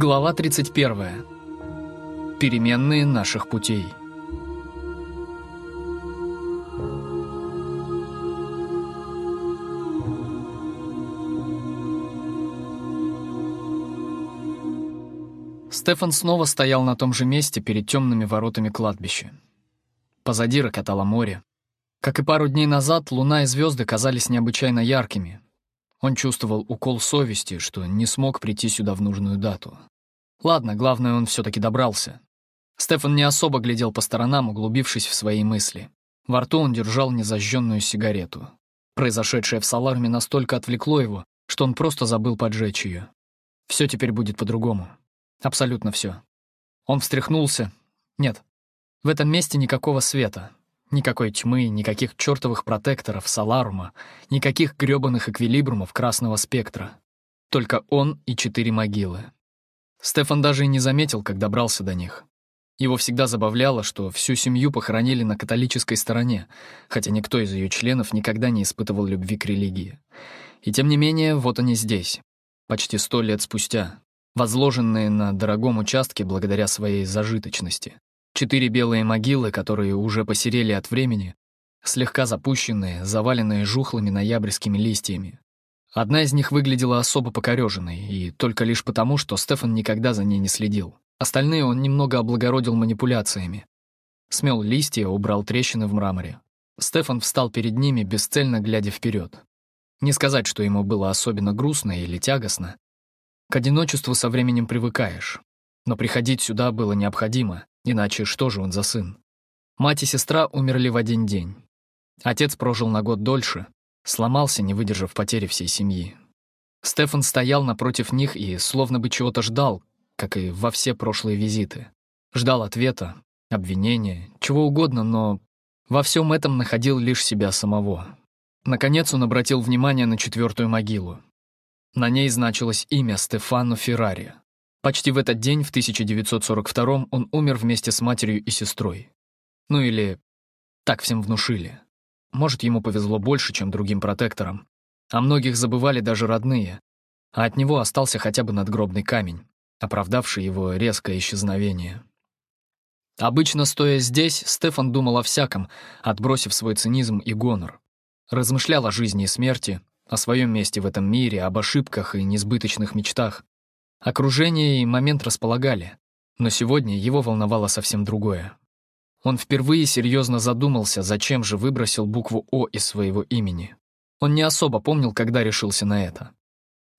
Глава 31. Переменные наших путей. Стефан снова стоял на том же месте перед темными воротами кладбища. Позади рокотало море. Как и пару дней назад, луна и звезды казались необычайно яркими, он чувствовал укол совести, что не смог прийти сюда в нужную дату. Ладно, главное, он все-таки добрался. Стефан не особо глядел по сторонам, углубившись в свои мысли. Во рту он держал незажженную сигарету. Произошедшее в Саларме настолько отвлекло его, что он просто забыл поджечь ее. Все теперь будет по-другому. Абсолютно все. Он встряхнулся. Нет, в этом месте никакого света, Никакой тьмы, никаких чертовых протекторов, саларума, никаких грёбаных эквилибрумов красного спектра. Только он и четыре могилы. Стефан даже и не заметил, как добрался до них. Его всегда забавляло, что всю семью похоронили на католической стороне, хотя никто из ее членов никогда не испытывал любви к религии. И тем не менее, вот они здесь, почти сто лет спустя, возложенные на дорогом участке благодаря своей зажиточности. Четыре белые могилы, которые уже посерели от времени, слегка запущенные, заваленные жухлыми ноябрьскими листьями. Одна из них выглядела особо покореженной, и только лишь потому, что Стефан никогда за ней не следил. Остальные он немного облагородил манипуляциями. Смел листья, убрал трещины в мраморе. Стефан встал перед ними, бесцельно глядя вперед. Не сказать, что ему было особенно грустно или тягостно. К одиночеству со временем привыкаешь. Но приходить сюда было необходимо, Иначе что же он за сын? Мать и сестра умерли в один день. Отец прожил на год дольше, сломался, не выдержав потери всей семьи. Стефан стоял напротив них и словно бы чего-то ждал, как и во все прошлые визиты. Ждал ответа, обвинения, чего угодно, но во всем этом находил лишь себя самого. Наконец он обратил внимание на четвертую могилу. На ней значилось имя Стефано Феррари. Почти в этот день, в 1942 он умер вместе с матерью и сестрой. Ну или так всем внушили. Может, ему повезло больше, чем другим протекторам. А многих забывали даже родные. А от него остался хотя бы надгробный камень, оправдавший его резкое исчезновение. Обычно, стоя здесь, Стефан думал о всяком, отбросив свой цинизм и гонор. Размышлял о жизни и смерти, о своем месте в этом мире, об ошибках и несбыточных мечтах. Окружение и момент располагали, но сегодня его волновало совсем другое. Он впервые серьезно задумался, зачем же выбросил букву «О» из своего имени. Он не особо помнил, когда решился на это.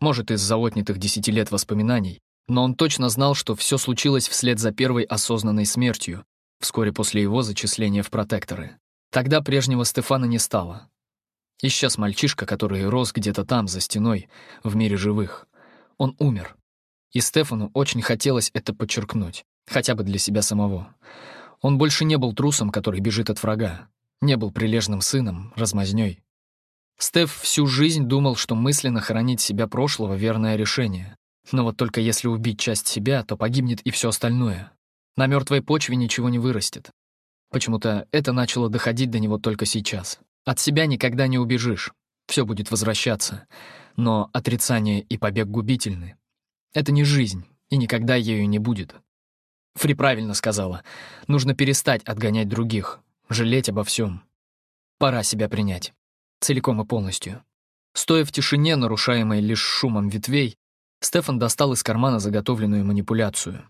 Может, из-за отнятых десяти лет воспоминаний, но он точно знал, что все случилось вслед за первой осознанной смертью, вскоре после его зачисления в протекторы. Тогда прежнего Стефана не стало. Исчез мальчишка, который рос где-то там, за стеной, в мире живых. Он умер. И Стефану очень хотелось это подчеркнуть, хотя бы для себя самого. Он больше не был трусом, который бежит от врага, не был прилежным сыном, размазнёй. Стеф всю жизнь думал, что мысленно хоронить себя прошлого — верное решение. Но вот только если убить часть себя, то погибнет и все остальное. На мертвой почве ничего не вырастет. Почему-то это начало доходить до него только сейчас. От себя никогда не убежишь, все будет возвращаться. Но отрицание и побег губительны. Это не жизнь, и никогда ею не будет. Фри правильно сказала. Нужно перестать отгонять других, жалеть обо всем. Пора себя принять. Целиком и полностью. Стоя в тишине, нарушаемой лишь шумом ветвей, Стефан достал из кармана заготовленную манипуляцию.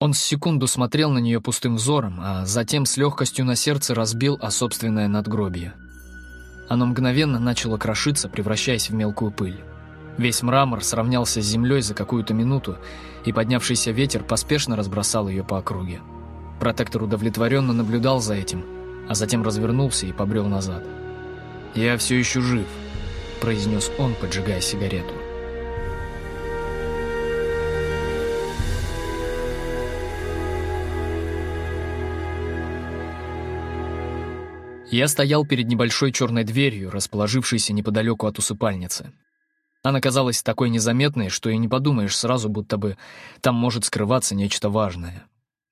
Он с секунду смотрел на нее пустым взором, а затем с легкостью на сердце разбил о собственное надгробие. Оно мгновенно начало крошиться, превращаясь в мелкую пыль. Весь мрамор сравнялся с землей за какую-то минуту, и поднявшийся ветер поспешно разбросал ее по округе. Протектор удовлетворенно наблюдал за этим, а затем развернулся и побрел назад. «Я все еще жив», — произнес он, поджигая сигарету. Я стоял перед небольшой черной дверью, расположившейся неподалеку от усыпальницы. Она казалась такой незаметной, что и не подумаешь сразу, будто бы там может скрываться нечто важное.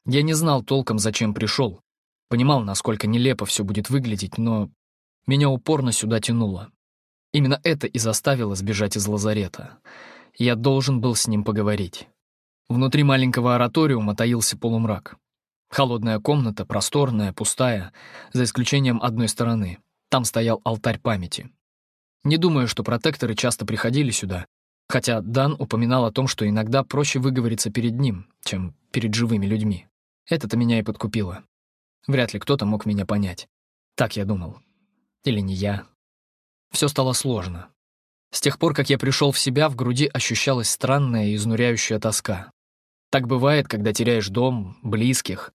Я не знал толком, зачем пришел. Понимал, насколько нелепо все будет выглядеть, но меня упорно сюда тянуло. Именно это и заставило сбежать из лазарета. Я должен был с ним поговорить. Внутри маленького ораториума таился полумрак. Холодная комната, просторная, пустая, за исключением одной стороны. Там стоял алтарь памяти. Не думаю, что протекторы часто приходили сюда, хотя Дан упоминал о том, что иногда проще выговориться перед ним, чем перед живыми людьми. Это-то меня и подкупило. Вряд ли кто-то мог меня понять. Так я думал. Или не я. Все стало сложно. С тех пор, как я пришел в себя, в груди ощущалась странная и изнуряющая тоска. Так бывает, когда теряешь дом, близких.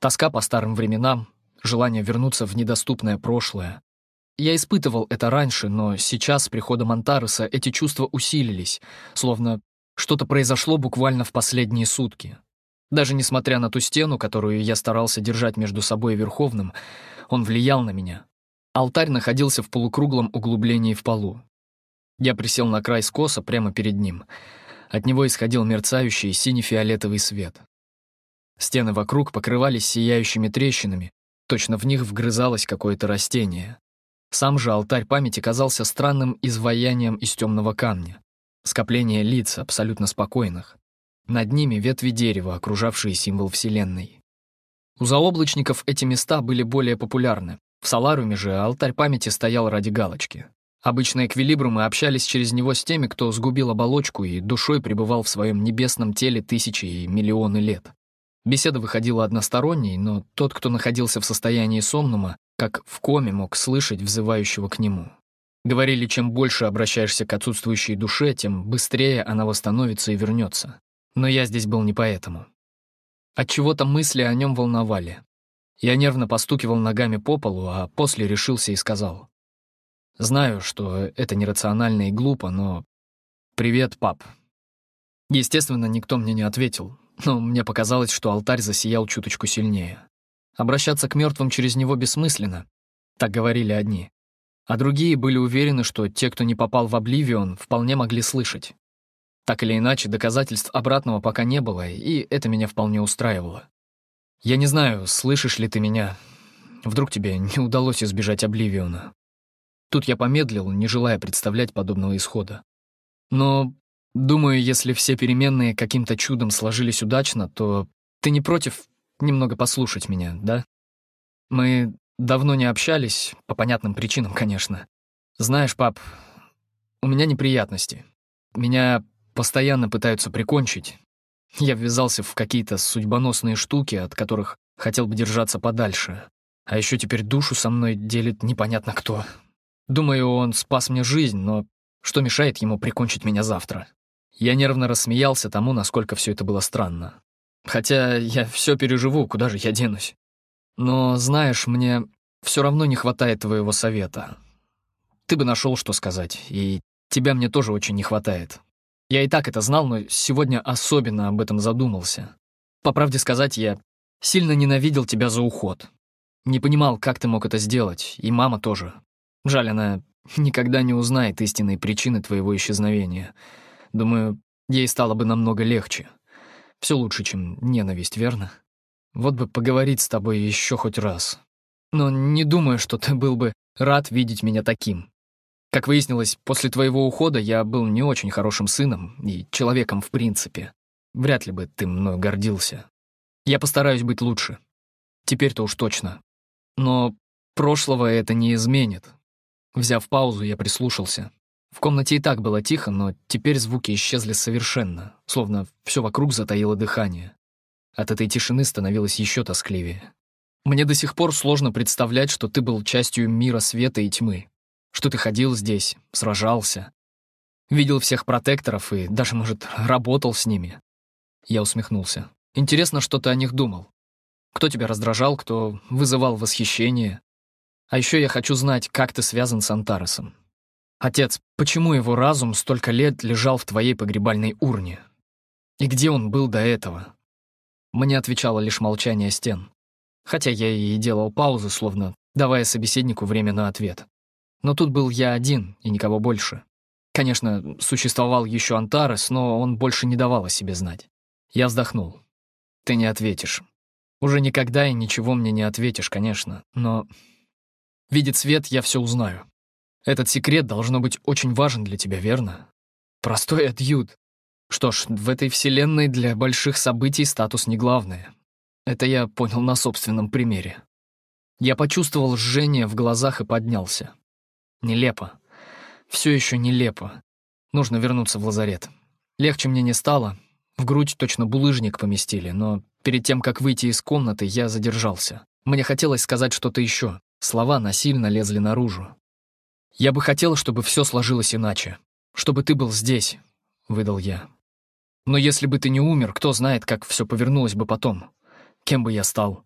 Тоска по старым временам, желание вернуться в недоступное прошлое. Я испытывал это раньше, но сейчас, с приходом Антареса, эти чувства усилились, словно что-то произошло буквально в последние сутки. Даже несмотря на ту стену, которую я старался держать между собой и Верховным, он влиял на меня. Алтарь находился в полукруглом углублении в полу. Я присел на край скоса прямо перед ним. От него исходил мерцающий сине-фиолетовый свет. Стены вокруг покрывались сияющими трещинами, точно в них вгрызалось какое-то растение. Сам же алтарь памяти казался странным изваянием из темного камня. Скопление лиц, абсолютно спокойных. Над ними ветви дерева, окружавшие символ Вселенной. У заоблачников эти места были более популярны. В Саларуме же алтарь памяти стоял ради галочки. Обычно эквилибрумы общались через него с теми, кто сгубил оболочку и душой пребывал в своем небесном теле тысячи и миллионы лет. Беседа выходила односторонней, но тот, кто находился в состоянии сомнума, как в коме мог слышать взывающего к нему. Говорили, чем больше обращаешься к отсутствующей душе, тем быстрее она восстановится и вернется. Но я здесь был не поэтому. Отчего-то мысли о нем волновали. Я нервно постукивал ногами по полу, а после решился и сказал. «Знаю, что это нерационально и глупо, но... Привет, пап». Естественно, никто мне не ответил, но мне показалось, что алтарь засиял чуточку сильнее. Обращаться к мертвым через него бессмысленно, так говорили одни. А другие были уверены, что те, кто не попал в Обливион, вполне могли слышать. Так или иначе, доказательств обратного пока не было, и это меня вполне устраивало. Я не знаю, слышишь ли ты меня. Вдруг тебе не удалось избежать Обливиона. Тут я помедлил, не желая представлять подобного исхода. Но, думаю, если все переменные каким-то чудом сложились удачно, то ты не против немного послушать меня, да? Мы давно не общались, по понятным причинам, конечно. Знаешь, пап, у меня неприятности. Меня постоянно пытаются прикончить. Я ввязался в какие-то судьбоносные штуки, от которых хотел бы держаться подальше. А еще теперь душу со мной делит непонятно кто. Думаю, он спас мне жизнь, но что мешает ему прикончить меня завтра? Я нервно рассмеялся тому, насколько все это было странно. Хотя я все переживу, куда же я денусь? Но, знаешь, мне все равно не хватает твоего совета. Ты бы нашел, что сказать, и тебя мне тоже очень не хватает. Я и так это знал, но сегодня особенно об этом задумался. По правде сказать, я сильно ненавидел тебя за уход. Не понимал, как ты мог это сделать, и мама тоже. Жаль, она никогда не узнает истинной причины твоего исчезновения. Думаю, ей стало бы намного легче. Все лучше, чем ненависть, верно? Вот бы поговорить с тобой еще хоть раз. Но не думаю, что ты был бы рад видеть меня таким. Как выяснилось, после твоего ухода я был не очень хорошим сыном и человеком в принципе. Вряд ли бы ты мною гордился. Я постараюсь быть лучше. Теперь-то уж точно. Но прошлого это не изменит. Взяв паузу, я прислушался. В комнате и так было тихо, но теперь звуки исчезли совершенно, словно все вокруг затаило дыхание. От этой тишины становилось еще тоскливее. Мне до сих пор сложно представлять, что ты был частью мира света и тьмы, что ты ходил здесь, сражался, видел всех протекторов и даже, может, работал с ними. Я усмехнулся. Интересно, что ты о них думал. Кто тебя раздражал, кто вызывал восхищение. А еще я хочу знать, как ты связан с Антаресом. Отец, почему его разум столько лет лежал в твоей погребальной урне? И где он был до этого? Мне отвечало лишь молчание стен. Хотя я и делал паузы, словно давая собеседнику время на ответ. Но тут был я один и никого больше. Конечно, существовал еще Антарес, но он больше не давал о себе знать. Я вздохнул. Ты не ответишь. Уже никогда и ничего мне не ответишь, конечно, но... Видит свет, я все узнаю. Этот секрет должно быть очень важен для тебя, верно? Простой отъют. Что ж, в этой вселенной для больших событий статус не главное. Это я понял на собственном примере. Я почувствовал жжение в глазах и поднялся. Нелепо. Все еще нелепо. Нужно вернуться в лазарет. Легче мне не стало. В грудь точно булыжник поместили, но перед тем, как выйти из комнаты, я задержался. Мне хотелось сказать что-то еще. Слова насильно лезли наружу. «Я бы хотел, чтобы все сложилось иначе. Чтобы ты был здесь», — выдал я. «Но если бы ты не умер, кто знает, как все повернулось бы потом. Кем бы я стал?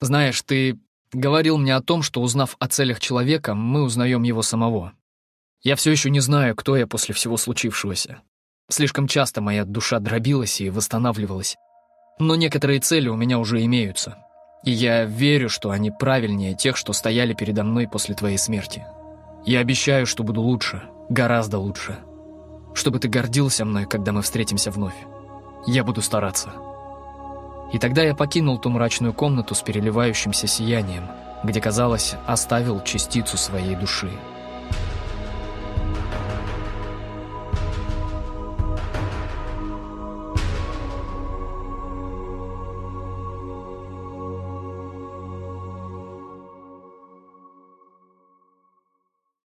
Знаешь, ты говорил мне о том, что, узнав о целях человека, мы узнаем его самого. Я все еще не знаю, кто я после всего случившегося. Слишком часто моя душа дробилась и восстанавливалась. Но некоторые цели у меня уже имеются. И я верю, что они правильнее тех, что стояли передо мной после твоей смерти. Я обещаю, что буду лучше, гораздо лучше. Чтобы ты гордился мной, когда мы встретимся вновь. Я буду стараться. И тогда я покинул ту мрачную комнату с переливающимся сиянием, где, казалось, оставил частицу своей души.